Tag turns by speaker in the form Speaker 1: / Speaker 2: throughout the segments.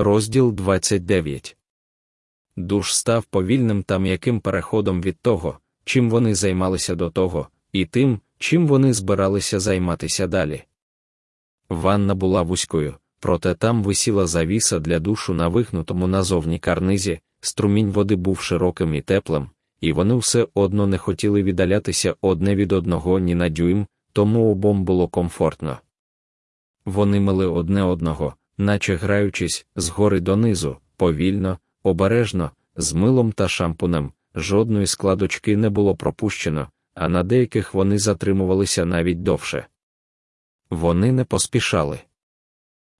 Speaker 1: Розділ 29 Душ став повільним та м'яким переходом від того, чим вони займалися до того, і тим, чим вони збиралися займатися далі. Ванна була вузькою, проте там висіла завіса для душу на вигнутому назовні карнизі, струмінь води був широким і теплим, і вони все одно не хотіли віддалятися одне від одного ні на дюйм, тому обом було комфортно. Вони мили одне одного, наче граючись згори донизу, повільно, обережно, з милом та шампунем, жодної складочки не було пропущено, а на деяких вони затримувалися навіть довше. Вони не поспішали.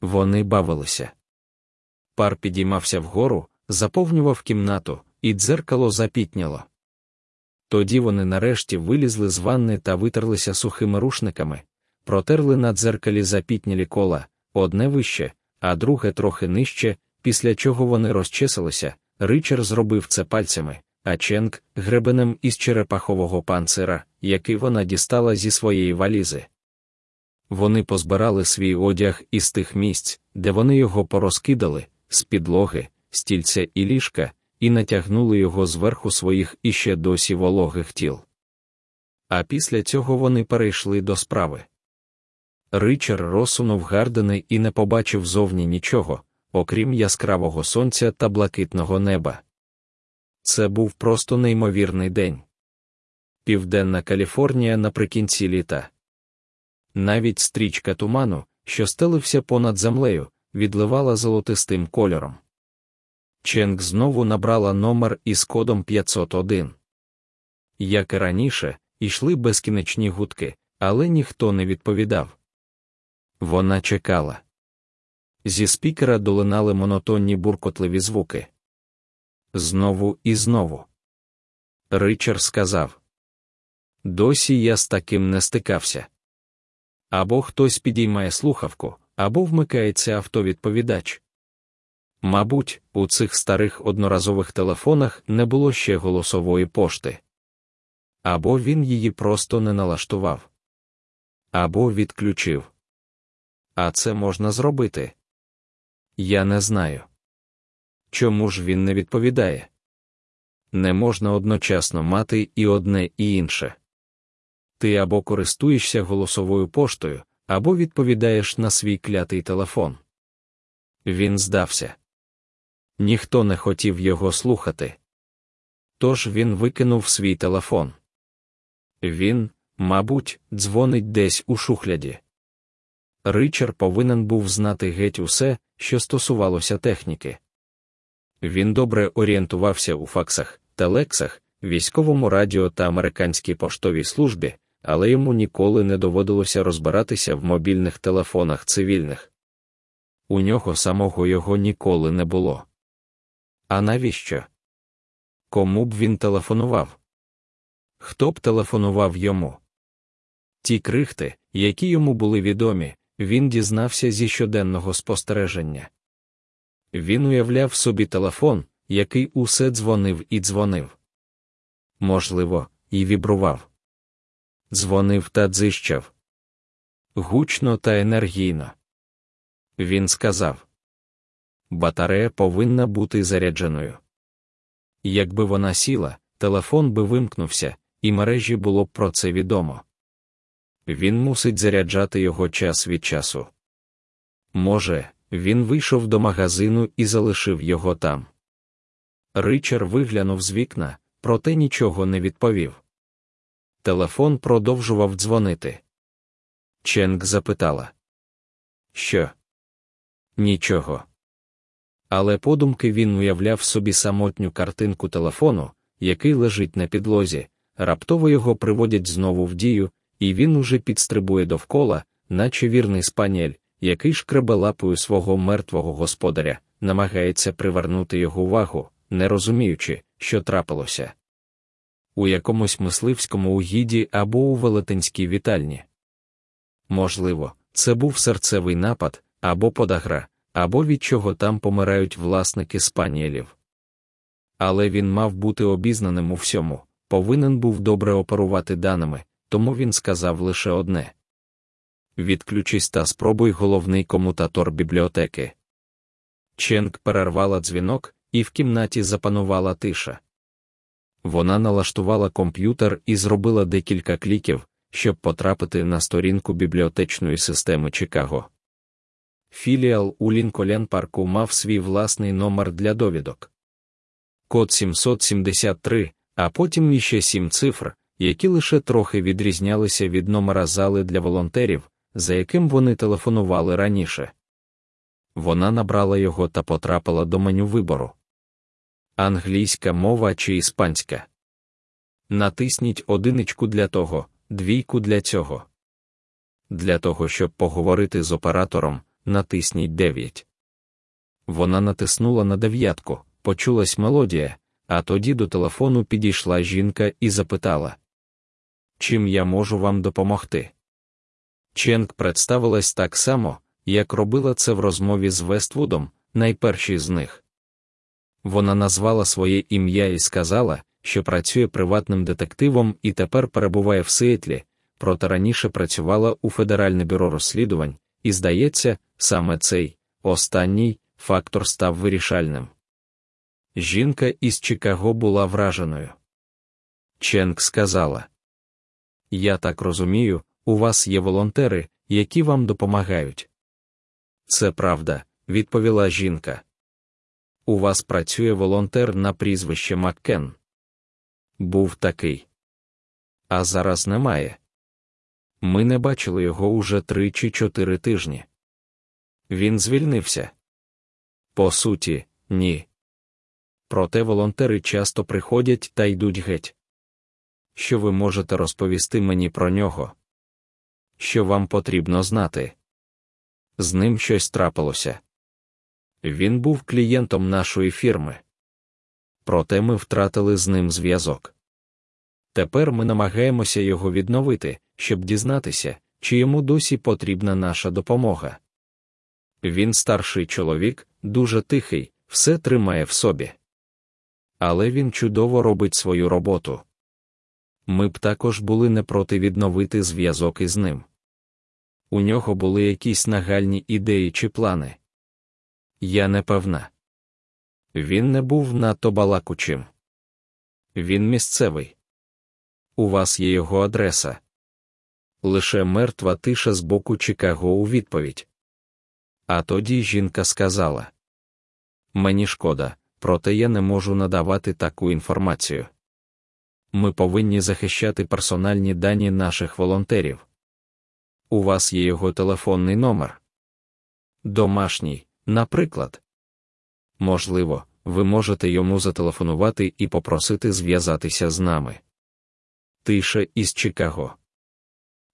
Speaker 1: Вони бавилися. Пар підіймався вгору, заповнював кімнату, і дзеркало запітняло. Тоді вони нарешті вилізли з ванни та витерлися сухими рушниками, протерли на дзеркалі запітнілі кола, одне вище, а друге трохи нижче, після чого вони розчесалися. Ричар зробив це пальцями, а Ченк гребенем із черепахового панцира, який вона дістала зі своєї валізи. Вони позбирали свій одяг із тих місць, де вони його порозкидали, з підлоги, стільця і ліжка, і натягнули його зверху своїх іще досі вологих тіл. А після цього вони перейшли до справи. Ричар розсунув гардени і не побачив зовні нічого, окрім яскравого сонця та блакитного неба. Це був просто неймовірний день. Південна Каліфорнія наприкінці літа. Навіть стрічка туману, що стелився понад землею, відливала золотистим кольором. Ченг знову набрала номер із кодом 501. Як і раніше, йшли безкінечні гудки, але ніхто не відповідав. Вона чекала. Зі спікера долинали монотонні буркотливі звуки. Знову і знову. Ричард сказав: Досі я з таким не стикався. Або хтось підіймає слухавку, або вмикається автовідповідач. Мабуть, у цих старих одноразових телефонах не було ще голосової пошти. Або він її просто не налаштував, або відключив. А це можна зробити. Я не знаю. Чому ж він не відповідає? Не можна одночасно мати і одне, і інше. Ти або користуєшся голосовою поштою, або відповідаєш на свій клятий телефон. Він здався. Ніхто не хотів його слухати. Тож він викинув свій телефон. Він, мабуть, дзвонить десь у шухляді. Ричар повинен був знати геть усе, що стосувалося техніки. Він добре орієнтувався у факсах, телексах, військовому радіо та американській поштовій службі, але йому ніколи не доводилося розбиратися в мобільних телефонах цивільних. У нього самого його ніколи не було. А навіщо? Кому б він телефонував? Хто б телефонував йому? Ті крихти, які йому були відомі, він дізнався зі щоденного спостереження. Він уявляв собі телефон, який усе дзвонив і дзвонив. Можливо, і вібрував. Дзвонив та дзищав. Гучно та енергійно. Він сказав: Батарея повинна бути зарядженою. Якби вона сіла, телефон би вимкнувся, і мережі було б про це відомо. Він мусить заряджати його час від часу. Може, він вийшов до магазину і залишив його там. Ричар виглянув з вікна, проте нічого не відповів. Телефон продовжував дзвонити. Ченк запитала: Що? Нічого. Але подумки він уявляв собі самотню картинку телефону, який лежить на підлозі, раптово його приводять знову в дію, і він уже підстрибує довкола, наче вірний спанєль, який шкребе лапою свого мертвого господаря, намагається привернути його увагу, не розуміючи, що трапилося. У якомусь мисливському угіді або у велетенській вітальні. Можливо, це був серцевий напад, або подагра, або від чого там помирають власники спаніелів. Але він мав бути обізнаним у всьому, повинен був добре оперувати даними, тому він сказав лише одне відключись та спробуй головний комутатор бібліотеки. Ченк перервала дзвінок, і в кімнаті запанувала тиша. Вона налаштувала комп'ютер і зробила декілька кліків, щоб потрапити на сторінку бібліотечної системи Чикаго. Філіал у Лінколен парку мав свій власний номер для довідок. Код 773, а потім іще сім цифр, які лише трохи відрізнялися від номера зали для волонтерів, за яким вони телефонували раніше. Вона набрала його та потрапила до меню вибору. Англійська мова чи іспанська. Натисніть одиничку для того, двійку для цього. Для того, щоб поговорити з оператором, натисніть 9. Вона натиснула на дев'ятку, почулась мелодія, а тоді до телефону підійшла жінка і запитала: Чим я можу вам допомогти? Ченк представилась так само, як робила це в розмові з Вествудом, найперший з них. Вона назвала своє ім'я і сказала, що працює приватним детективом і тепер перебуває в Сиетлі, проте раніше працювала у Федеральне бюро розслідувань, і, здається, саме цей останній фактор став вирішальним. Жінка із Чикаго була враженою. Ченк сказала: Я так розумію, у вас є волонтери, які вам допомагають. Це правда, відповіла жінка. У вас працює волонтер на прізвище Маккен. Був такий. А зараз немає. Ми не бачили його уже три чи чотири тижні. Він звільнився. По суті, ні. Проте волонтери часто приходять та йдуть геть. Що ви можете розповісти мені про нього? Що вам потрібно знати? З ним щось трапилося. Він був клієнтом нашої фірми. Проте ми втратили з ним зв'язок. Тепер ми намагаємося його відновити, щоб дізнатися, чи йому досі потрібна наша допомога. Він старший чоловік, дуже тихий, все тримає в собі. Але він чудово робить свою роботу. Ми б також були не проти відновити зв'язок із ним. У нього були якісь нагальні ідеї чи плани. Я не певна. Він не був надто балакучим. Він місцевий. У вас є його адреса. Лише мертва тиша з боку Чикаго у відповідь. А тоді жінка сказала: Мені шкода, проте я не можу надавати таку інформацію. Ми повинні захищати персональні дані наших волонтерів. У вас є його телефонний номер. Домашній, наприклад. Можливо, ви можете йому зателефонувати і попросити зв'язатися з нами. Тиша із Чикаго.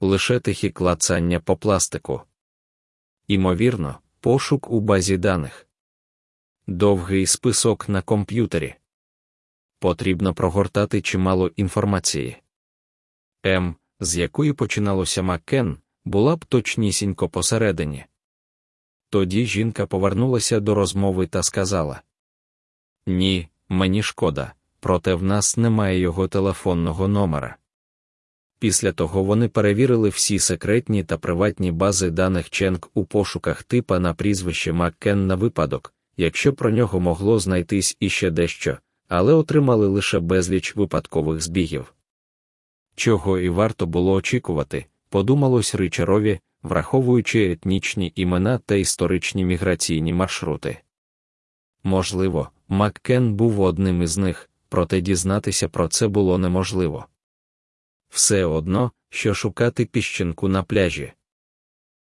Speaker 1: Лише тихі клацання по пластику. Імовірно, пошук у базі даних. Довгий список на комп'ютері. Потрібно прогортати чимало інформації. М, з якої починалося Маккен, була б точнісінько посередині. Тоді жінка повернулася до розмови та сказала: Ні, мені шкода, проте в нас немає його телефонного номера. Після того вони перевірили всі секретні та приватні бази даних Ченк у пошуках типа на прізвище Маккен на випадок, якщо про нього могло знайтись іще дещо, але отримали лише безліч випадкових збігів. Чого і варто було очікувати, подумалось Ричарові, враховуючи етнічні імена та історичні міграційні маршрути. Можливо, Маккен був одним із них, проте дізнатися про це було неможливо. Все одно, що шукати піщинку на пляжі.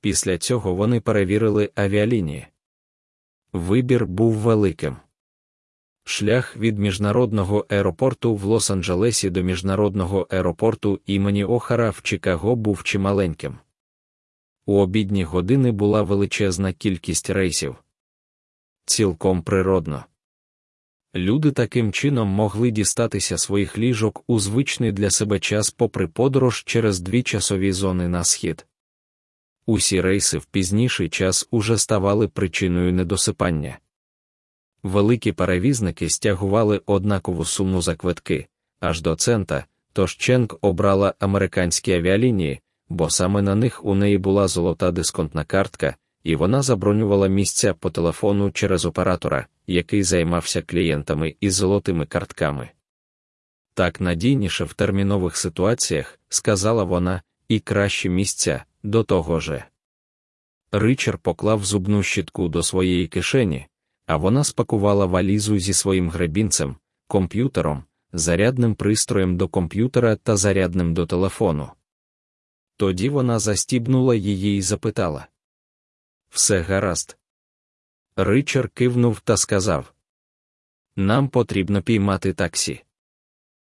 Speaker 1: Після цього вони перевірили авіалінії. Вибір був великим. Шлях від міжнародного аеропорту в Лос-Анджелесі до міжнародного аеропорту імені Охара в Чикаго був чималеньким. У обідні години була величезна кількість рейсів. Цілком природно. Люди таким чином могли дістатися своїх ліжок у звичний для себе час попри подорож через дві часові зони на схід. Усі рейси в пізніший час уже ставали причиною недосипання. Великі перевізники стягували однакову суму за квитки, аж до цента, тож Ченк обрала американські авіалінії, бо саме на них у неї була золота дисконтна картка, і вона забронювала місця по телефону через оператора, який займався клієнтами із золотими картками. Так надійніше в термінових ситуаціях, сказала вона, і кращі місця до того же. Ричард поклав зубну щітку до своєї кишені, а вона спакувала валізу зі своїм гребінцем, комп'ютером, зарядним пристроєм до комп'ютера та зарядним до телефону. Тоді вона застібнула її і запитала: Все гаразд. Ричард кивнув та сказав: Нам потрібно піймати таксі.